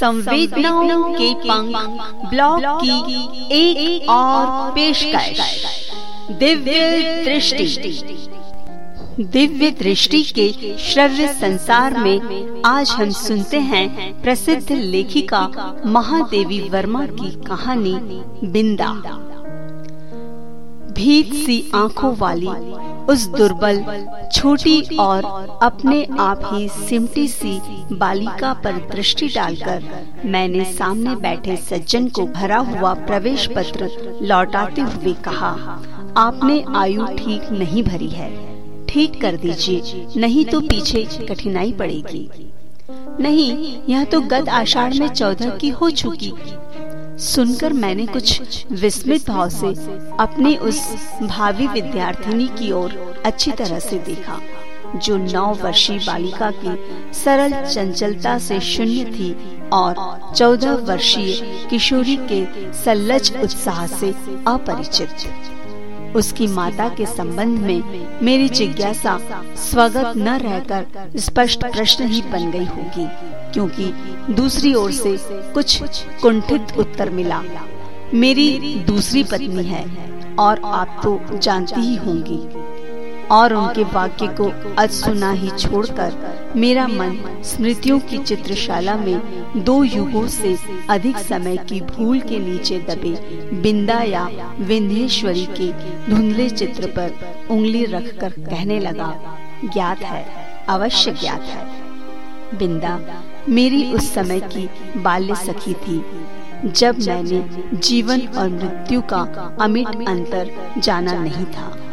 संवेदनाओं के पंख ब्लॉग की एक एक और पेशकश। दिव्य दृष्टि। दिव्य दृष्टि के श्रव्य संसार में आज हम सुनते हैं प्रसिद्ध लेखिका महादेवी वर्मा की कहानी बिंदा। भीत सी आँखों वाली उस दुर्बल, छोटी और अपने आप ही सिमटी सी बालिका पर दृष्टि डालकर मैंने सामने बैठे सज्जन को भरा हुआ प्रवेश पत्र लौटाते हुए कहा, आपने आयु ठीक नहीं भरी है। ठीक कर दीजिए, नहीं तो पीछे कठिनाई पड़ेगी। नहीं, यह तो गत आषाढ़ में चौदह की हो चुकी सुनकर मैंने कुछ विस्मित भाव से अपने उस भावी विद्यार्थिनी की ओर अच्छी तरह से देखा, जो नौ वर्षीय बालिका की सरल चंचलता से शून्य थी और चौदह वर्षीय किशोरी के सल्लज उत्साह से अपरिचित। उसकी माता के संबंध में मेरी जिज्ञासा स्वगत न रहकर स्पष्ट प्रश्न ही बन गई होगी, क्योंकि दूसरी ओर से कुछ कुंठित उत्तर मिला। मेरी दूसरी पत्नी है और आप तो जानती ही होंगी। और उनके वाक्य को अज सुना ही छोड़कर मेरा मन स्मृतियों की चित्रशाला में दो युगों से अधिक समय की भूल के नीचे दबे बिंदा या विंध्येश्वरी के धुंधले चित्र पर उंगली रखकर कहने लगा, ज्ञात है, अवश्य ज्ञात है। बिंदा, मेरी उस समय की बाल्य सखी थी, जब मैंने जीवन और मृत्यु का अमिट अंतर जाना नहीं था।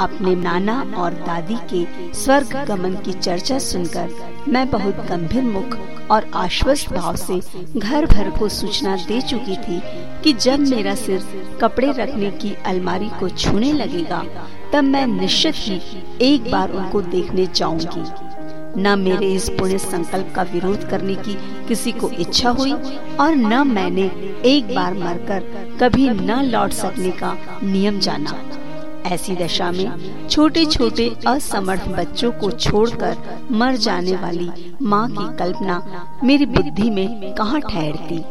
अपने नाना और दादी के स्वर्ग गमन की चर्चा सुनकर मैं बहुत गंभीर मुख और आश्वस्त भाव से घर भर को सूचना दे चुकी थी कि जब मेरा सिर कपड़े रखने की अलमारी को छूने लगेगा, तब मैं निश्चित ही एक बार उनको देखने जाऊँगी। न मेरे इस पुण्य संकल्प का विरोध करने की किसी को इच्छा हुई और न मैंने एक बार मरकर कभी न लौट सकने का नियम जाना। ऐसी दशा में छोटे छोटे असमर्थ बच्चों को छोड़कर मर जाने वाली माँ की कल्पना मेरी बुद्धि में कहाँ ठहरती।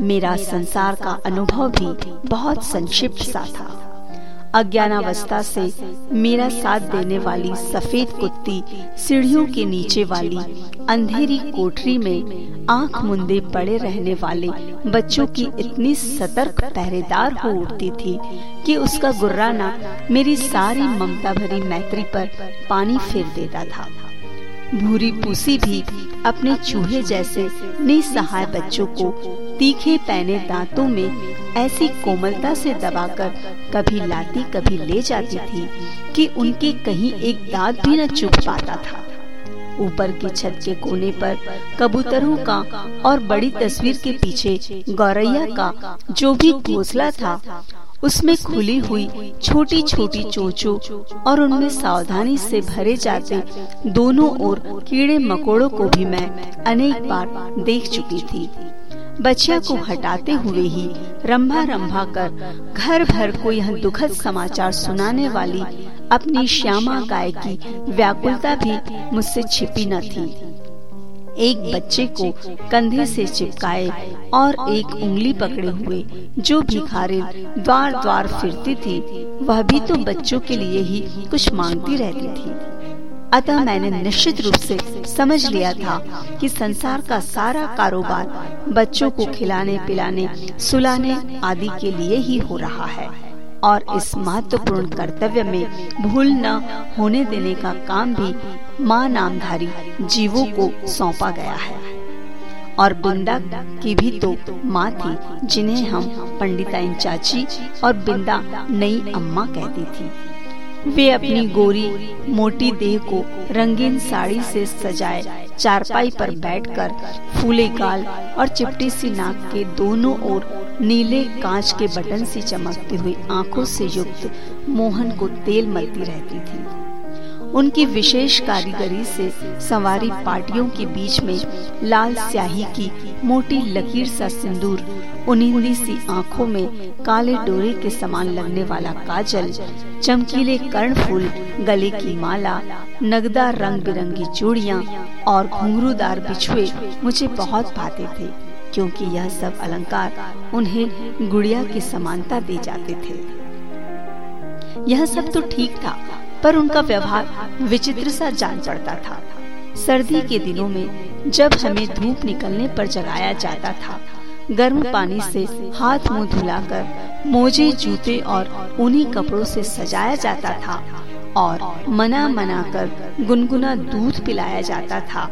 मेरा संसार का अनुभव भी बहुत संक्षिप्त सा था। अज्ञानावस्था से मेरा साथ देने वाली सफ़ेद कुत्ती सीढ़ियों के नीचे वाली अंधेरी कोठरी में आँख मुंदे पड़े रहने वाले बच्चों की इतनी सतर्क पहरेदार हो उठती थी कि उसका गुर्राना मेरी सारी ममता भरी मैत्री पर पानी फेर देता था। भूरी पूसी भी अपने चूहे जैसे निसहाय बच्चों को तीखे पैने दांतों में ऐसी कोमलता से दबाकर कभी लाती, कभी ले जाती थी कि उनके कहीं एक दाग भी न चुप पाता था। ऊपर की छत के कोने पर कबूतरों का और बड़ी तस्वीर के पीछे गौरैया का जो भी घोसला था, उसमें खुली हुई छोटी छोटी चोचो और उनमें सावधानी से भरे जाते दोनों ओर कीड़े मकोड़ों को भी मैं अनेक बार देख चुकी थी। बच्चिया को हटाते हुए ही रंभा रंभा कर घर भर को यह दुखद समाचार सुनाने वाली अपनी श्यामा गाय की व्याकुलता भी मुझसे छिपी न थी। एक बच्चे को कंधे से चिपकाए और एक उंगली पकड़े हुए जो भिखारी द्वार द्वार फिरती थी, वह भी तो बच्चों के लिए ही कुछ मांगती रहती थी। अतः मैंने निश्चित रूप से समझ लिया था कि संसार का सारा कारोबार बच्चों को खिलाने, पिलाने, सुलाने आदि के लिए ही हो रहा है और इस महत्वपूर्ण कर्तव्य में भूल न होने देने का काम भी माँ नामधारी जीवों को सौंपा गया है। और बिंदा की भी तो माँ थी, जिन्हें हम पंडिताइन चाची और बिंदा नई अम्मा कहती थी। वे अपनी गोरी, मोटी देह को रंगीन साड़ी से सजाए, चारपाई पर बैठकर फूले गाल और चिपटी सी नाक के दोनों ओर नीले कांच के बटन से चमकती हुई आँखों से युक्त मोहन को तेल मलती रहती थी। उनकी विशेष कारीगरी से सवारी पार्टियों के बीच में लाल स्याही की मोटी लकीर सा सिंदूर उन्हीं सी आँखों में काले डोरे के समान लगने वाला काजल, चमकीले कर्णफूल गले की माला, नगदा रंग बिरंगी चूड़िया और घुंघरूदार बिछुए मुझे बहुत भाते थे, क्योंकि यह सब अलंकार उन्हें गुड़िया की समानता दे जाते थे। यह सब तो ठीक था पर उनका व्यवहार विचित्र सा जान पड़ता था। सर्दी के दिनों में जब हमें धूप निकलने पर जगाया जाता था, गर्म पानी से हाथ मुँह धुलाकर मोजे, जूते और ऊनी कपड़ों से सजाया जाता था और मना मना कर गुनगुना दूध पिलाया जाता था,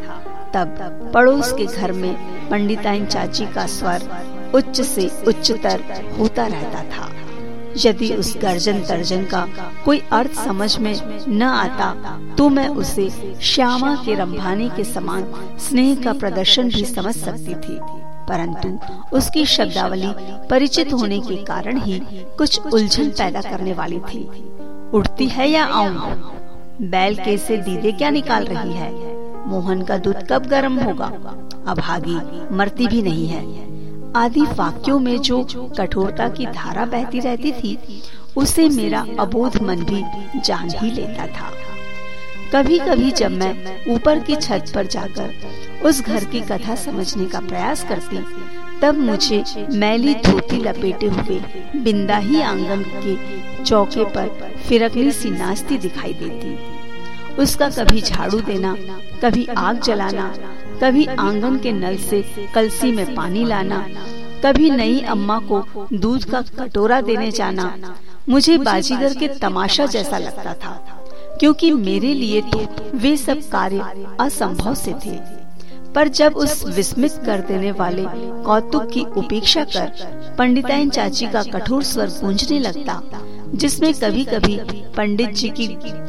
तब पड़ोस के घर में पंडिताइन चाची का स्वर उच्च से उच्चतर होता रहता था। यदि उस गर्जन तर्जन का कोई अर्थ समझ में न आता तो मैं उसे श्यामा के रंभाने के समान स्नेह का प्रदर्शन भी समझ सकती थी। परंतु उसकी शब्दावली परिचित होने के कारण ही कुछ उलझन पैदा करने वाली थी। उठती है या आऊँ? बैल के से दीदे क्या निकाल रही है? मोहन का दूध कब गर्म होगा? अभागी मरती भी नहीं है। आदि वाक्यों में जो कठोरता की धारा बहती रहती थी, उसे मेरा अबोध मन भी जान ही लेता था। कभी कभी जब मैं ऊपर की छत पर जाकर उस घर की कथा समझने का प्रयास करती, तब मुझे मैली धोती लपेटे हुए बिंदा ही आँगन के चौके पर फिरकली सी नाचती दिखाई देती। उसका कभी झाड़ू देना, कभी आग जलाना कभी आँगन के नल से कलसी में पानी लाना, कभी नई अम्मा को दूध का कटोरा देने जाना, मुझे बाजीगर के तमाशा जैसा लगता था, क्योंकि मेरे लिए तो वे सब कार्य असंभव से थे। पर जब उस विस्मित कर देने वाले कौतुक की उपेक्षा कर पंडिताइन चाची का कठोर स्वर गूंजने लगता, जिसमें कभी कभी पंडित जी की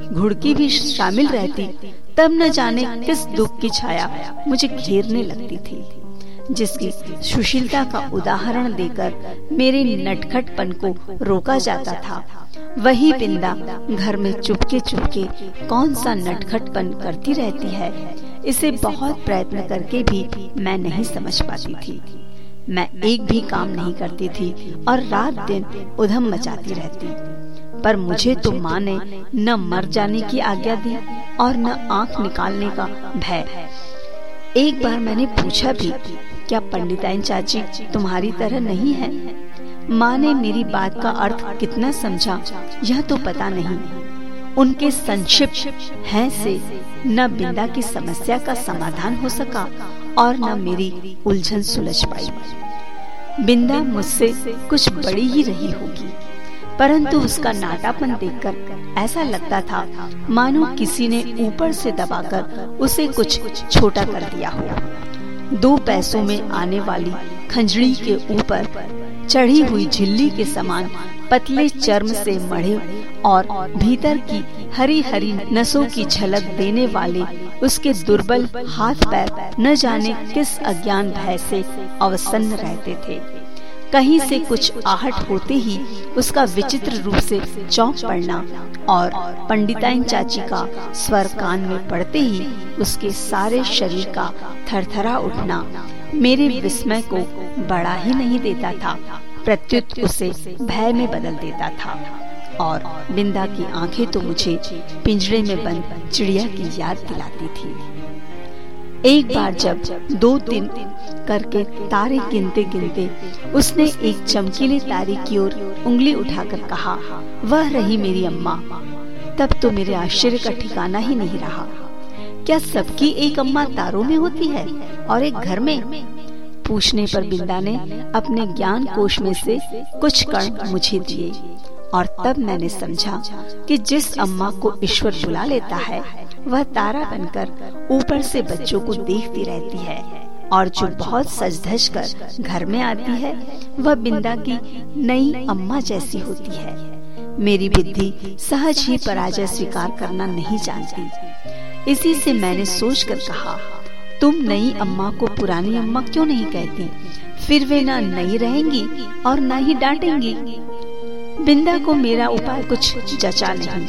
घुड़की भी शामिल रहती तब न जाने किस दुख की छाया मुझे घेरने लगती थी, जिसकी सुशीलता का उदाहरण देकर मेरे नटखटपन को रोका जाता था। वही बिंदा घर में चुपके चुपके कौन सा नटखटपन करती रहती है, इसे बहुत प्रयत्न करके भी मैं नहीं समझ पाती थी। मैं एक भी काम नहीं करती थी और रात दिन उधम मचाती रहती। पर मुझे तो माँ ने न मर जाने की आज्ञा दी और न आँख निकालने का भय। एक बार मैंने पूछा भी, क्या पंडिताइन चाची तुम्हारी तरह नहीं है? माँ ने मेरी बात का अर्थ कितना समझा, यह तो पता नहीं। उनके संक्षिप्त है से न बिंदा की समस्या का समाधान हो सका और न मेरी उलझन सुलझ पाई। बिंदा मुझसे कुछ बड़ी ही रही होगी, परंतु उसका नाटापन देखकर ऐसा लगता था, मानो किसी ने ऊपर से दबाकर उसे कुछ छोटा कर दिया हो। दो पैसों में आने वाली खंजड़ी के ऊपर चढ़ी हुई झिल्ली के समान पतले चर्म से मढ़े और भीतर की हरी हरी नसों की झलक देने वाले उसके दुर्बल हाथ पैर न जाने किस अज्ञान भय से अवसन्न रहते थे। कहीं से कुछ आहट होते ही उसका विचित्र रूप से चौंक पड़ना और पंडिताइन चाची का स्वर कान में पड़ते ही उसके सारे शरीर का थरथरा उठना मेरे विस्मय को बड़ा ही नहीं देता था। प्रत्युत उसे भय में बदल देता था। और बिंदा की आँखें तो मुझे पिंजरे में बंद चिड़िया की याद दिलाती थी। एक बार जब दो दिन करके तारे गिनते गिनते उसने एक चमकीले तारे की ओर उंगली उठाकर कहा, वह रही मेरी अम्मा। तब तो मेरे आश्चर्य का ठिकाना ही नहीं रहा। क्या सबकी एक अम्मा तारों में होती है और एक घर में? पूछने पर बिंदा ने अपने ज्ञान कोश में से कुछ कण मुझे दिए। और तब मैंने समझा कि जिस अम्मा को ईश्वर बुला लेता है, वह तारा बनकर ऊपर से बच्चों को देखती रहती है और जो बहुत सज धज कर घर में आती है, वह बिंदा की नई अम्मा जैसी होती है। मेरी बुद्धि सहज ही पराजय स्वीकार करना नहीं जानती। इसी से मैंने सोचकर कहा, तुम नई अम्मा को पुरानी अम्मा क्यों नहीं कहती? फिर वे ना नई रहेंगी और ना ही डांटेंगी। बिंदा को मेरा उपाय कुछ जचा नहीं,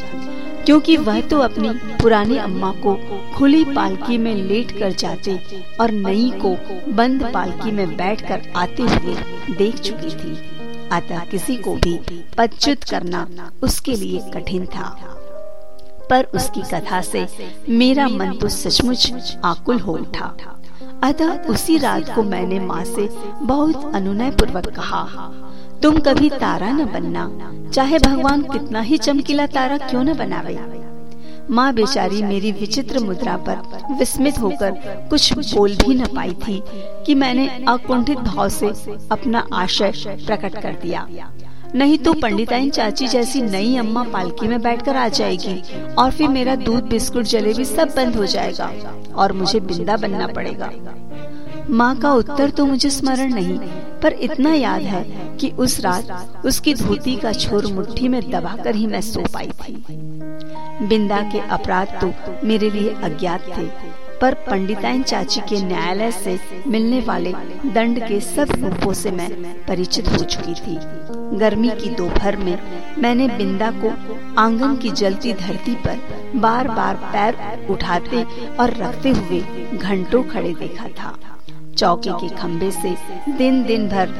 क्योंकि वह तो अपनी पुरानी अम्मा को खुली पालकी में लेट कर जाते और नई को बंद पालकी में बैठकर आते हुए देख चुकी थी। अतः किसी को भी पच्युत करना उसके लिए कठिन था। पर उसकी कथा से मेरा मन तो सचमुच आकुल हो उठा। अतः उसी रात को मैंने माँ से बहुत अनुनय पूर्वक कहा तुम कभी तारा न बनना। चाहे भगवान कितना ही चमकीला तारा क्यों न बनावे। माँ बेचारी मेरी विचित्र मुद्रा पर विस्मित होकर कुछ बोल भी न पाई थी कि मैंने अकुंठित भाव से अपना आशय प्रकट कर दिया। नहीं तो पंडिताइन चाची जैसी नई अम्मा पालकी में बैठकर आ जाएगी और फिर मेरा दूध, बिस्कुट, जलेबी सब बंद हो जाएगा और मुझे बिंदा बनना पड़ेगा। माँ का उत्तर तो मुझे स्मरण नहीं, पर इतना याद है कि उस रात उसकी धोती का छोर मुट्ठी में दबाकर ही मैं सो पाई थी। बिंदा के अपराध तो मेरे लिए अज्ञात थे, पर पंडिताइन चाची के न्यायालय से मिलने वाले दंड के सब रूपों से मैं परिचित हो चुकी थी। गर्मी की दोपहर में मैंने बिंदा को आँगन की जलती धरती पर बार बार पैर उठाते और रखते हुए घंटों खड़े देखा था। चौकी के खम्बे से दिन दिन भर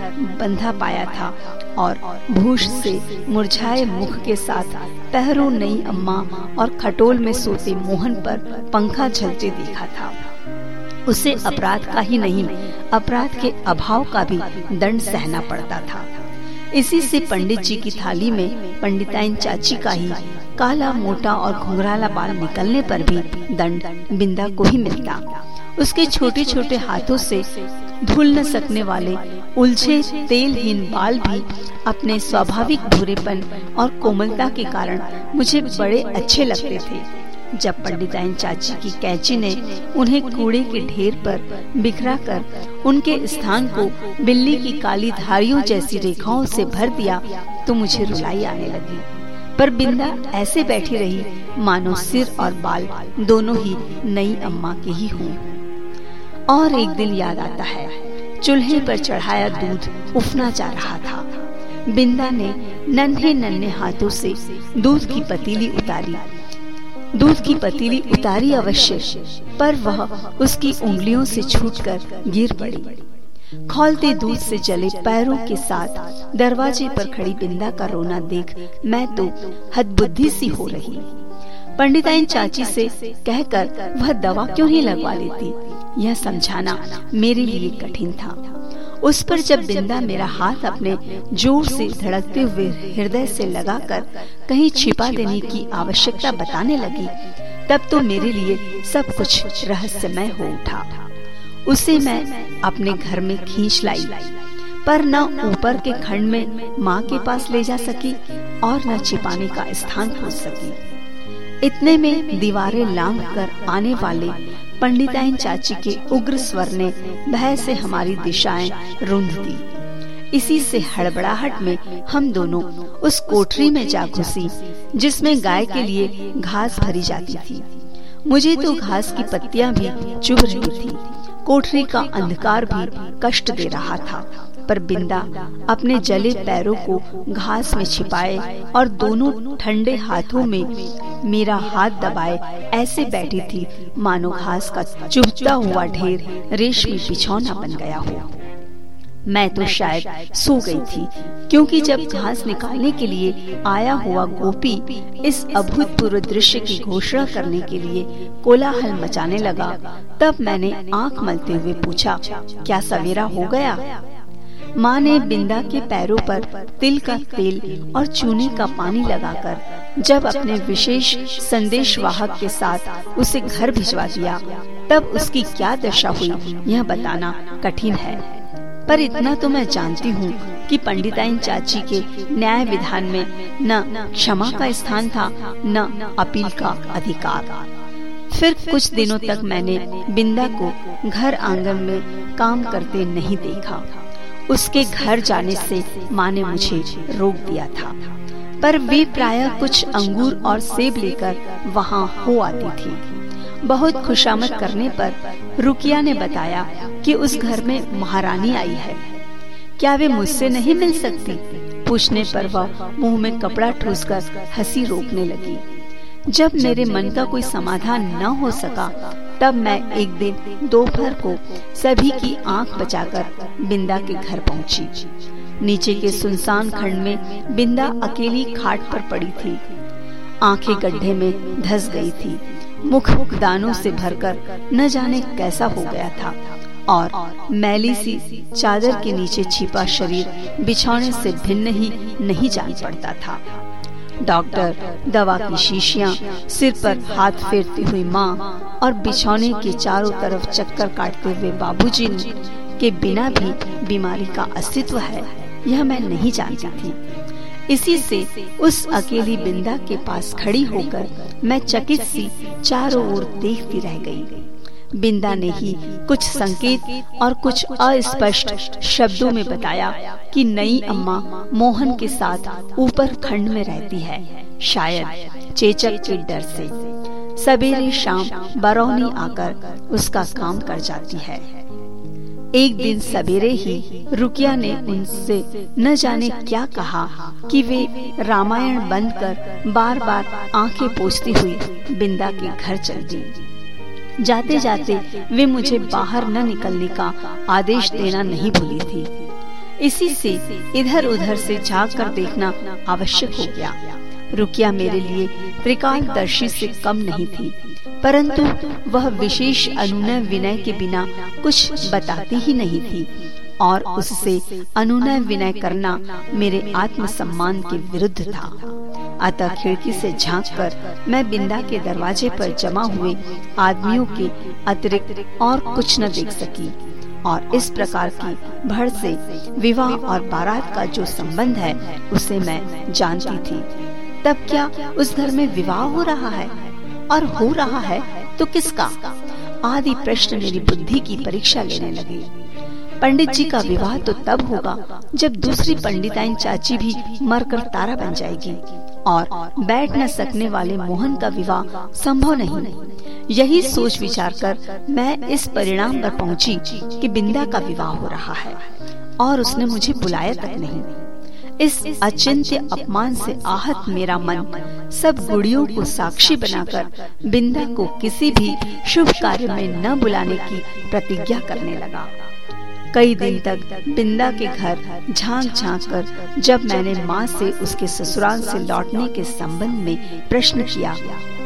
बंधा पाया था और भूष से मुरझाए मुख के साथ पहरों नई अम्मा और खटोल में सोते मोहन पर पंखा झलते देखा था। उसे अपराध का ही नहीं, अपराध के अभाव का भी दंड सहना पड़ता था। इसी से पंडित जी की थाली में पंडिताइन चाची का ही काला, मोटा और घुंघराला बाल निकलने पर भी दंड बिंदा को ही मिलता। उसके छोटे छोटे हाथों से धुल न सकने वाले उलझे तेलहीन बाल भी अपने स्वाभाविक भूरेपन और कोमलता के कारण मुझे बड़े अच्छे लगते थे। जब पंडिताइन चाची की कैची ने उन्हें कूड़े के ढेर पर बिखरा कर उनके स्थान को बिल्ली की काली धारियों जैसी रेखाओं से भर दिया तो मुझे रुलाई आने लगी। पर बिंदा ऐसे बैठी रही, मानो सिर और बाल दोनों ही नई अम्मा के ही हों। और एक दिन याद आता है। चूल्हे पर चढ़ाया दूध उफना जा रहा था। बिंदा ने नन्हे नन्हे हाथों से दूध की पतीली उतारी। दूध की पतीली उतारी अवश्य, पर वह उसकी उंगलियों से छूटकर गिर पड़ी। खोलते दूध से जले पैरों के साथ दरवाजे पर खड़ी बिंदा का रोना देख मैं तो हद बुद्धि सी हो रही। पंडिताइन चाची से कहकर वह दवा क्यों ही लगवा लेती? यह समझाना मेरे लिए कठिन था। उस पर जब बिंदा मेरा हाथ अपने ज़ोर से धड़कते हुए हृदय से लगाकर कहीं छिपा देने की आवश्यकता बताने लगी, तब तो मेरे लिए सब कुछ रहस्यमय हो उठा। उसे मैं अपने घर में खींच लाई, पर न ऊपर के खंड में माँ के पास ले जा सकी और न छिपाने का स्थान खोज सकी। इतने में दीवारें लांग कर आने वाले पंडिताइन चाची के उग्र स्वर ने भय से हमारी दिशाएँ रुंध दी। इसी से हड़बड़ाहट में हम दोनों उस कोठरी में जा घुसी, जिसमें गाय के लिए घास भरी जाती थी। मुझे तो घास की पत्तियाँ भी चुभ रही थी। कोठरी का अंधकार भी कष्ट दे रहा था। पर बिंदा अपने जले पैरों को घास में छिपाए और दोनों ठंडे हाथों में मेरा हाथ दबाए, ऐसे बैठी थी। मानो घास का चुभता हुआ ढेर रेशमी बिछौना बन गया हो। मैं तो शायद सो गई थी, क्योंकि जब घास निकालने के लिए आया हुआ गोपी इस अभूतपूर्व दृश्य की घोषणा करने के लिए कोलाहल मचाने लगा, तब मैंने आँख मलते हुए पूछा, क्या सवेरा हो गया? माँ ने बिंदा के पैरों पर तिल का तेल और चूने का पानी लगाकर जब अपने विशेष संदेश वाहक के साथ उसे घर भिजवा दिया, तब उसकी क्या दशा हुई यह बताना कठिन है। पर इतना तो मैं जानती हूँ कि पंडिताइन चाची के न्याय विधान में न क्षमा का स्थान था, न अपील का अधिकार। फिर कुछ दिनों तक मैंने बिंदा को घर आँगन में काम करते नहीं देखा। उसके घर जाने से माँ ने मुझे रोक दिया था। पर वे प्राय कुछ अंगूर और सेब लेकर वहाँ हो आती थी। बहुत खुशामद करने पर रुकिया ने बताया कि उस घर में महारानी आई है। क्या वे मुझसे नहीं मिल सकती? पूछने पर वह मुँह में कपड़ा ठूसकर हँसी रोकने लगी। जब मेरे मन का कोई समाधान न हो सका तब मैं एक दिन दोपहर को सभी की आँख बचाकर बिंदा के घर पहुँची। नीचे के सुनसान खंड में बिंदा अकेली खाट पर पड़ी थी। आँखें गड्ढे में धस गई थी। मुख दानों से भरकर न जाने कैसा हो गया था और मैली सी चादर के नीचे छिपा शरीर बिछौने से भिन्न ही नहीं जान पड़ता था। डॉक्टर, दवा की शीशियाँ, सिर पर हाथ फेरती हुई माँ और बिछौने के चारों तरफ़ चक्कर काटते हुए बाबूजी के बिना भी बीमारी का अस्तित्व है, यह मैं नहीं जानती थी। इसी से उस अकेली बिंदा के पास खड़ी होकर मैं चकित सी चारों ओर देखती रह गई। बिंदा ने ही कुछ संकेत और कुछ अस्पष्ट शब्दों में बताया कि नई अम्मा मोहन के साथ ऊपर खंड में रहती है। शायद चेचक के डर से। सवेरे शाम बरौनी आकर उसका काम कर जाती है। एक दिन सवेरे ही रुकिया ने उनसे न जाने क्या कहा कि वे रामायण बंद कर बार बार आँखें पोछती हुई बिंदा के घर चल दी। जाते जाते वे मुझे बाहर न निकलने का आदेश देना नहीं भूली थी। इसी से इधर उधर से झाँक कर देखना आवश्यक हो गया। रुकिया मेरे लिए त्रिकालदर्शी से कम नहीं थी, परंतु वह विशेष अनुनय विनय के बिना कुछ बताती ही नहीं थी और उससे अनुनय विनय करना मेरे आत्मसम्मान के विरुद्ध था। अतः खिड़की से झांककर मैं बिंदा के दरवाजे पर जमा हुए आदमियों के अतिरिक्त और कुछ न देख सकी और इस प्रकार की भर से विवाह और बारात का जो संबंध है, उसे मैं जानती थी। तब क्या उस घर में विवाह हो रहा है? और हो रहा है तो किसका? आदि प्रश्न मेरी बुद्धि की परीक्षा लेने लगे। पंडित जी का विवाह तो तब होगा जब दूसरी पंडिताइन चाची भी मरकर तारा बन जाएगी। और बैठ न सकने वाले मोहन का विवाह संभव नहीं। यही सोच विचार कर मैं इस परिणाम पर पहुँची कि बिंदा का विवाह हो रहा है और उसने मुझे बुलाया तक नहीं। इस अचिंत्य अपमान से आहत मेरा मन सब गुड़ियों को साक्षी बनाकर बिंदा को किसी भी शुभ कार्य में न बुलाने की प्रतिज्ञा करने लगा। कई दिन तक बिंदा के घर झाँक झाँक कर जब मैंने माँ से उसके ससुराल से लौटने के संबंध में प्रश्न किया,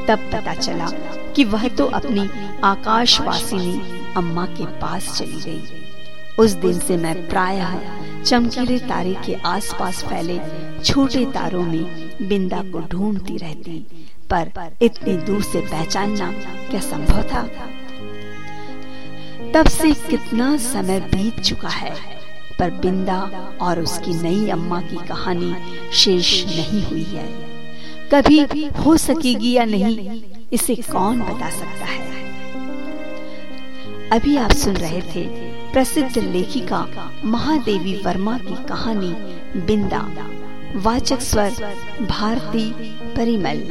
तब पता चला कि वह तो अपनी आकाशवासिनी अम्मा के पास चली गई। उस दिन से मैं प्रायः चमकीले तारे के आसपास फैले छोटे तारों में बिंदा को ढूंढती रहती, पर इतनी दूर से पहचानना क्या संभव था? तब से कितना समय बीत चुका है, पर बिंदा और उसकी नई अम्मा की कहानी शेष नहीं हुई है। कभी हो सकेगी या नहीं, इसे कौन बता सकता है? अभी आप सुन रहे थे प्रसिद्ध लेखिका महादेवी वर्मा की कहानी बिंदा, वाचक स्वर भारती परिमल।